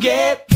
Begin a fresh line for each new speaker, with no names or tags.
get